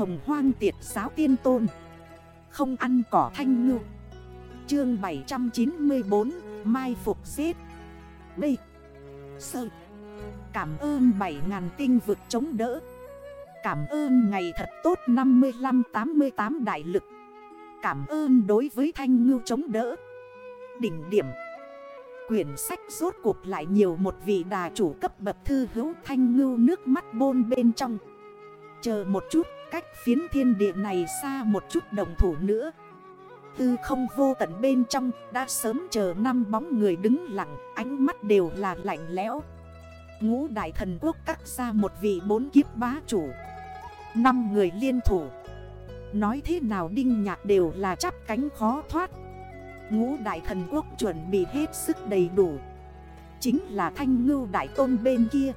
hồng hoang tiệt giáo tiên tôn. Không ăn cỏ thanh ngư. Chương 794 Mai Phục Giết. B. Sơ. Cảm ơn 7.000 tinh vực chống đỡ. Cảm ơn ngày thật tốt 55-88 đại lực. Cảm ơn đối với thanh ngư chống đỡ. Đỉnh điểm. Quyển sách rốt cuộc lại nhiều một vị đà chủ cấp bậc thư hữu thanh ngưu nước mắt bôn bên trong. Chờ một chút cách phiến thiên địa này xa một chút đồng thủ nữa. Tư không vô tận bên trong đã sớm chờ năm bóng người đứng lặng, Ánh mắt đều là lạnh lẽo. Ngũ đại thần quốc cắt ra một vị bốn kiếp bá chủ. Năm người liên thủ. Nói thế nào đinh nhạc đều là chắp cánh khó thoát. Ngũ đại thần quốc chuẩn bị hết sức đầy đủ. Chính là thanh ngưu đại tôn bên kia.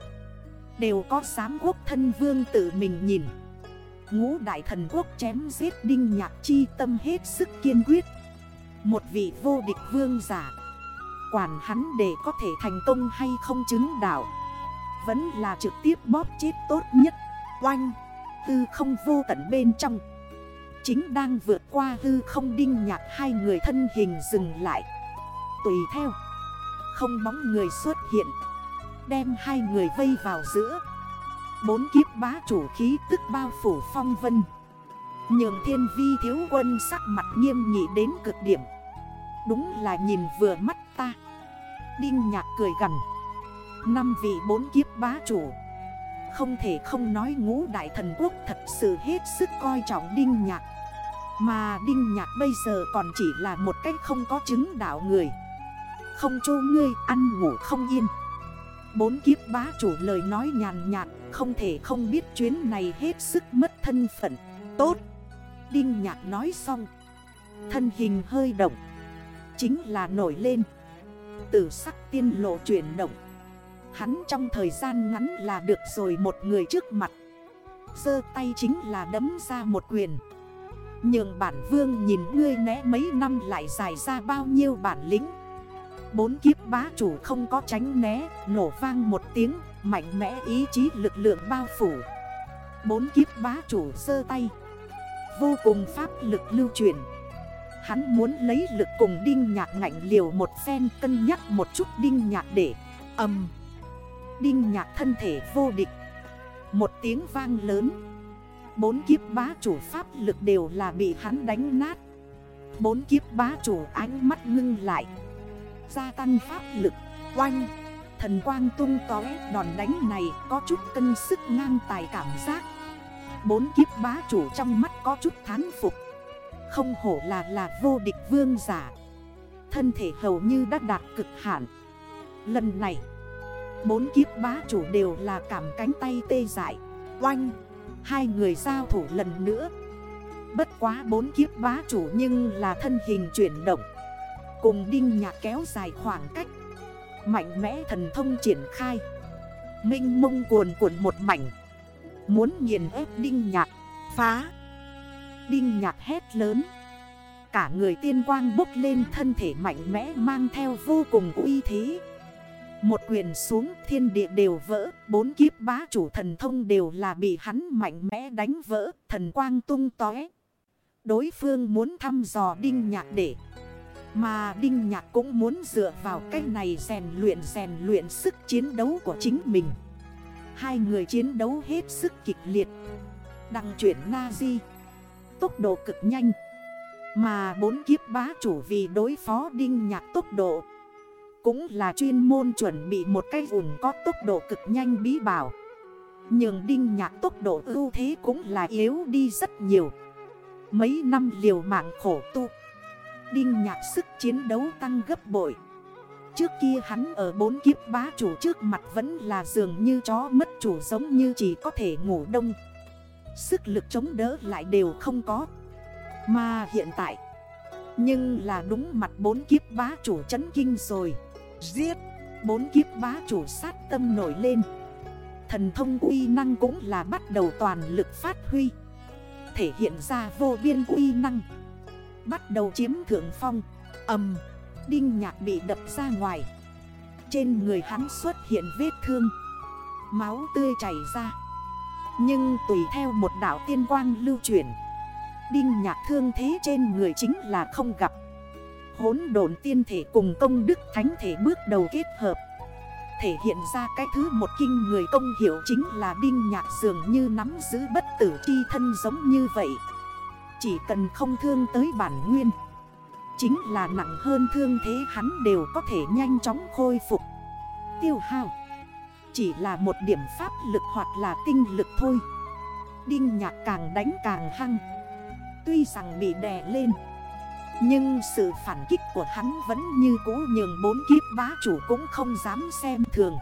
Đều có giám quốc thân vương tự mình nhìn. Ngũ đại thần quốc chém giết đinh nhạc chi tâm hết sức kiên quyết. Một vị vô địch vương giả. Quản hắn để có thể thành công hay không chứng đạo. Vẫn là trực tiếp bóp chết tốt nhất. Oanh. Tư không vô tận bên trong. Chính đang vượt qua hư không đinh nhạc hai người thân hình dừng lại. Tùy theo. Không bóng người xuất hiện. Đem hai người vây vào giữa. Bốn kiếp bá chủ khí tức bao phủ phong vân. Nhường thiên vi thiếu quân sắc mặt nghiêm nghị đến cực điểm. Đúng là nhìn vừa mắt ta. Đinh nhạc cười gần Năm vị bốn kiếp bá chủ. Không thể không nói ngũ đại thần quốc thật sự hết sức coi trọng Đinh nhạc. Mà Đinh nhạc bây giờ còn chỉ là một cách không có chứng đạo người. Không chô ngươi ăn ngủ không yên. Bốn kiếp bá chủ lời nói nhàn nhạt không thể không biết chuyến này hết sức mất thân phận. Tốt. Đinh nhạc nói xong. Thân hình hơi động. Chính là nổi lên. Tử sắc tiên lộ chuyển động. Hắn trong thời gian ngắn là được rồi một người trước mặt. Sơ tay chính là đấm ra một quyền. Nhường bản vương nhìn ngươi né mấy năm lại dài ra bao nhiêu bản lĩnh. Bốn kiếp bá chủ không có tránh né, Nổ vang một tiếng. Mạnh mẽ ý chí lực lượng bao phủ. Bốn kiếp bá chủ sơ tay. Vô cùng pháp lực lưu truyền. Hắn muốn lấy lực cùng đinh nhạc ngạnh liều một phen Cân nhắc một chút đinh nhạc để âm Đinh nhạc thân thể vô địch. Một tiếng vang lớn. Bốn kiếp bá chủ pháp lực đều là bị hắn đánh nát. Bốn kiếp bá chủ ánh mắt ngưng lại. Gia tăng pháp lực, Oanh. Thần quang tung tóe đòn đánh này có chút cân sức ngang tài cảm giác. Bốn kiếp bá chủ trong mắt có chút thán phục. Không hổ là là vô địch vương giả. Thân thể hầu như đã đạt cực hạn. Lần này, Bốn kiếp bá chủ đều là cảm cánh tay tê dại. Oanh, Hai người giao thủ lần nữa. Bất quá bốn kiếp bá chủ nhưng là thân hình chuyển động. Cùng đinh nhạc kéo dài khoảng cách Mạnh mẽ thần thông triển khai. Minh mông cuồn cuộn một mảnh. Muốn nghiền ép đinh nhạc, Phá. Đinh nhạc hét lớn. Cả người tiên quang bốc lên thân thể mạnh mẽ mang theo vô cùng uy thế. Một quyền xuống, thiên địa đều vỡ, Bốn kiếp bá chủ thần thông đều là bị hắn mạnh mẽ đánh vỡ, Thần quang tung tóe. Đối phương muốn thăm dò đinh nhạc để mà Đinh Nhạc cũng muốn dựa vào cái này rèn luyện rèn luyện sức chiến đấu của chính mình. Hai người chiến đấu hết sức kịch liệt. Đăng chuyển Nazi, Tốc độ cực nhanh. Mà bốn kiếp bá chủ vì đối phó Đinh Nhạc tốc độ Cũng là chuyên môn chuẩn bị một cái vùng có tốc độ cực nhanh bí bảo. Nhưng Đinh Nhạc tốc độ ưu thế cũng là yếu đi rất nhiều. Mấy năm liều mạng khổ tu Đinh nhạc sức chiến đấu tăng gấp bội. Trước kia hắn ở bốn kiếp bá chủ trước mặt vẫn là dường như chó mất chủ giống như chỉ có thể ngủ đông. Sức lực chống đỡ lại đều không có. Mà hiện tại, Nhưng là đúng mặt bốn kiếp bá chủ chấn kinh rồi. Giết! Bốn kiếp bá chủ sát tâm nổi lên. Thần thông uy năng cũng là bắt đầu toàn lực phát huy. Thể hiện ra vô biên uy năng. Bắt đầu chiếm thượng phong. Âm Đinh nhạc bị đập ra ngoài. Trên người hắn xuất hiện vết thương. Máu tươi chảy ra. Nhưng tùy theo một đảo tiên quang lưu chuyển, Đinh nhạc thương thế trên người chính là không gặp. Hốn độn tiên thể cùng công đức thánh thể bước đầu kết hợp. Thể hiện ra cái thứ một kinh người công hiểu chính là đinh nhạc dường như nắm giữ bất tử chi thân giống như vậy. Chỉ cần không thương tới bản nguyên. Chính là nặng hơn thương thế hắn đều có thể nhanh chóng khôi phục. Tiêu hao. Chỉ là một điểm pháp lực hoặc là tinh lực thôi. Đinh nhạc càng đánh càng hăng. Tuy rằng bị đè lên, Nhưng sự phản kích của hắn vẫn như cũ nhường bốn kiếp bá chủ cũng không dám xem thường.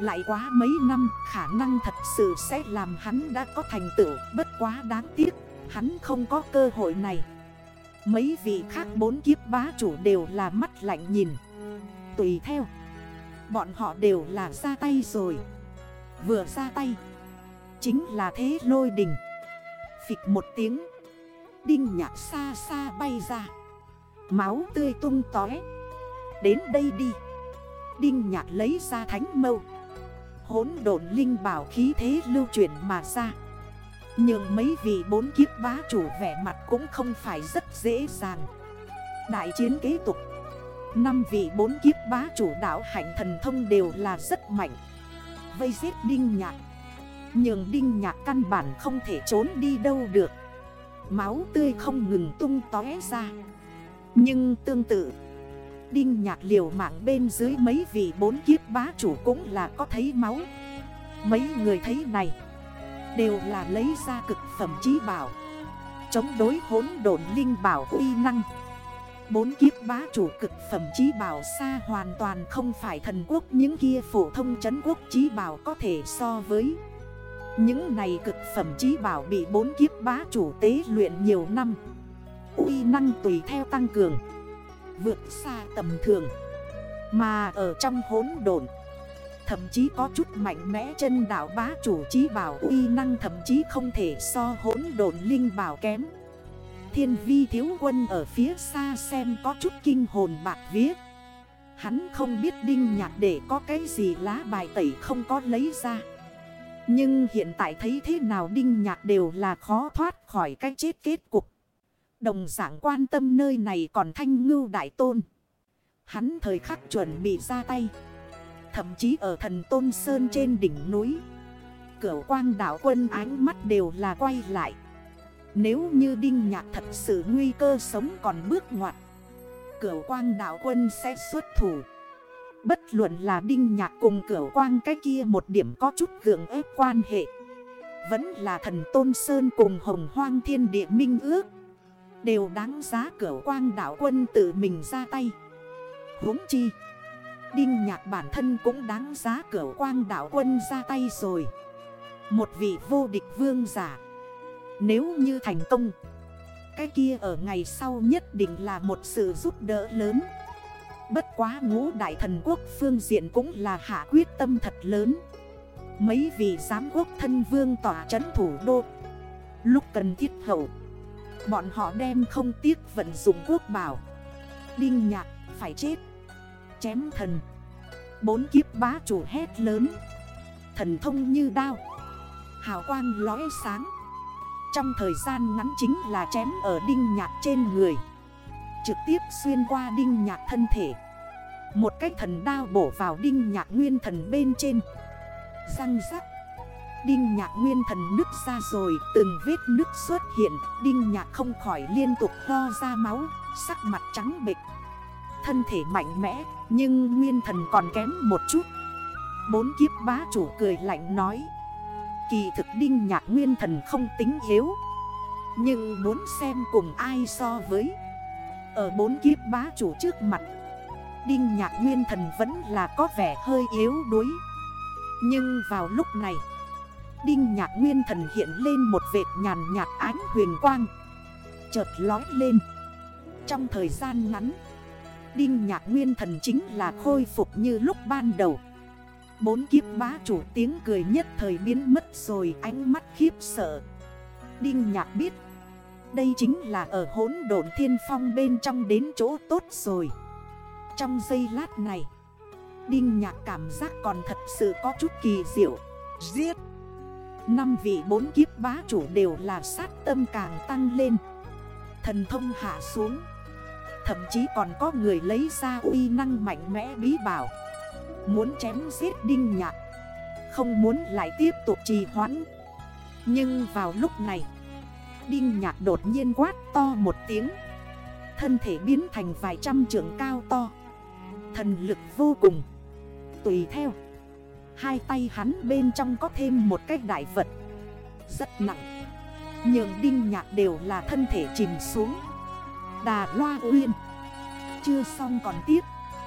Lại quá mấy năm, khả năng thật sự sẽ làm hắn đã có thành tựu, Bất quá đáng tiếc hắn không có cơ hội này. Mấy vị khác bốn kiếp bá chủ đều là mắt lạnh nhìn. Tùy theo, Bọn họ đều là ra tay rồi. Vừa ra tay, Chính là thế lôi đình. Phịch một tiếng, Đinh nhạc xa xa bay ra. Máu tươi tung tói Đến đây đi. Đinh nhạc lấy ra thánh mâu. Hốn độn linh bảo khí thế lưu chuyển mà ra. Nhưng mấy vị bốn kiếp bá chủ vẻ mặt cũng không phải rất dễ dàng. Đại chiến kế tục. Năm vị bốn kiếp bá chủ đảo hạnh thần thông đều là rất mạnh. Vây giết đinh nhạc. Nhưng đinh nhạc căn bản không thể trốn đi đâu được. Máu tươi không ngừng tung tóe ra. Nhưng tương tự, Đinh nhạc liều mạng bên dưới mấy vị bốn kiếp bá chủ cũng là có thấy máu. Mấy người thấy này Đều là lấy ra cực phẩm trí bảo. Chống đối hốn đồn linh bảo uy năng. Bốn kiếp bá chủ cực phẩm trí bảo xa hoàn toàn không phải thần quốc, những kia phổ thông chấn quốc trí bảo có thể so với. Những này cực phẩm trí bảo bị bốn kiếp bá chủ tế luyện nhiều năm. Uy năng tùy theo tăng cường, Vượt xa tầm thường. Mà ở trong hốn đồn Thậm chí có chút mạnh mẽ chân đảo bá chủ trí bảo uy năng thậm chí không thể so hỗn độn linh bảo kém Thiên vi thiếu quân ở phía xa xem có chút kinh hồn bạc viết Hắn không biết đinh nhạc để có cái gì lá bài tẩy không có lấy ra nhưng hiện tại thấy thế nào đinh nhạc đều là khó thoát khỏi cái chết kết cục. Đồng giảng quan tâm nơi này còn thanh ngưu đại tôn. Hắn thời khắc chuẩn bị ra tay. Thậm chí ở thần tôn sơn trên đỉnh núi. Cửu quang đảo quân ánh mắt đều là quay lại. Nếu như đinh nhạc thật sự nguy cơ sống còn bước ngoặt. Cửu quang đảo quân sẽ xuất thủ. Bất luận là đinh nhạc cùng cửu quang cái kia một điểm có chút gượng ép quan hệ, Vẫn là thần Tôn Sơn cùng hồng hoang thiên địa minh ước, Đều đáng giá cửa quang đảo quân tự mình ra tay huống chi Đinh nhạc bản thân cũng đáng giá cửa quang đảo quân ra tay rồi. Một vị vô địch vương giả. Nếu như thành công, Cái kia ở ngày sau nhất định là một sự giúp đỡ lớn. Bất quá ngũ đại thần quốc phương diện cũng là hạ quyết tâm thật lớn. Mấy vị giám quốc thân vương tỏa chấn thủ đô. Lúc cần thiết hậu, Bọn họ đem không tiếc vận dụng quốc bảo. Đinh nhạc, phải chết. Chém thần. Bốn kiếp bá chủ hét lớn. Thần thông như đao. Hào quang lóe sáng. Trong thời gian ngắn chính là chém ở đinh nhạc trên người. Trực tiếp xuyên qua đinh nhạc thân thể. Một cái thần đao bổ vào đinh nhạc nguyên thần bên trên. Răng rắc. Đinh nhạc nguyên thần nứt ra rồi, Từng vết nứt xuất hiện. Đinh nhạc không khỏi liên tục ho ra máu, Sắc mặt trắng bịch Thân thể mạnh mẽ, Nhưng nguyên thần còn kém một chút. Bốn kiếp bá chủ cười lạnh nói, Kỳ thực đinh nhạc nguyên thần không tính yếu, Nhưng muốn xem cùng ai so với. Ở bốn kiếp bá chủ trước mặt, Đinh nhạc nguyên thần vẫn là có vẻ hơi yếu đuối. Nhưng vào lúc này, Đinh nhạc nguyên thần hiện lên một vệt nhàn nhạt ánh huyền quang, Chợt lói lên. Trong thời gian ngắn Đinh nhạc nguyên thần chính là khôi phục như lúc ban đầu. Bốn kiếp bá chủ tiếng cười nhất thời biến mất rồi ánh mắt khiếp sợ. Đinh nhạc biết, đây chính là ở hốn độn thiên phong bên trong đến chỗ tốt rồi. Trong giây lát này, Đinh nhạc cảm giác còn thật sự có chút kỳ diệu. Giết! Năm vị bốn kiếp bá chủ đều là sát tâm càng tăng lên. Thần thông hạ xuống. Thậm chí còn có người lấy ra uy năng mạnh mẽ bí bảo. Muốn chém giết đinh nhạc. Không muốn lại tiếp tục trì hoãn. Nhưng vào lúc này, Đinh nhạc đột nhiên quát to một tiếng. Thân thể biến thành vài trăm trượng cao to. Thần lực vô cùng. Tùy theo. Hai tay hắn bên trong có thêm một cái đại vật. Rất nặng. Nhưng đinh nhạc đều là thân thể chìm xuống. Đà loa uyên. Chưa xong còn tiếp.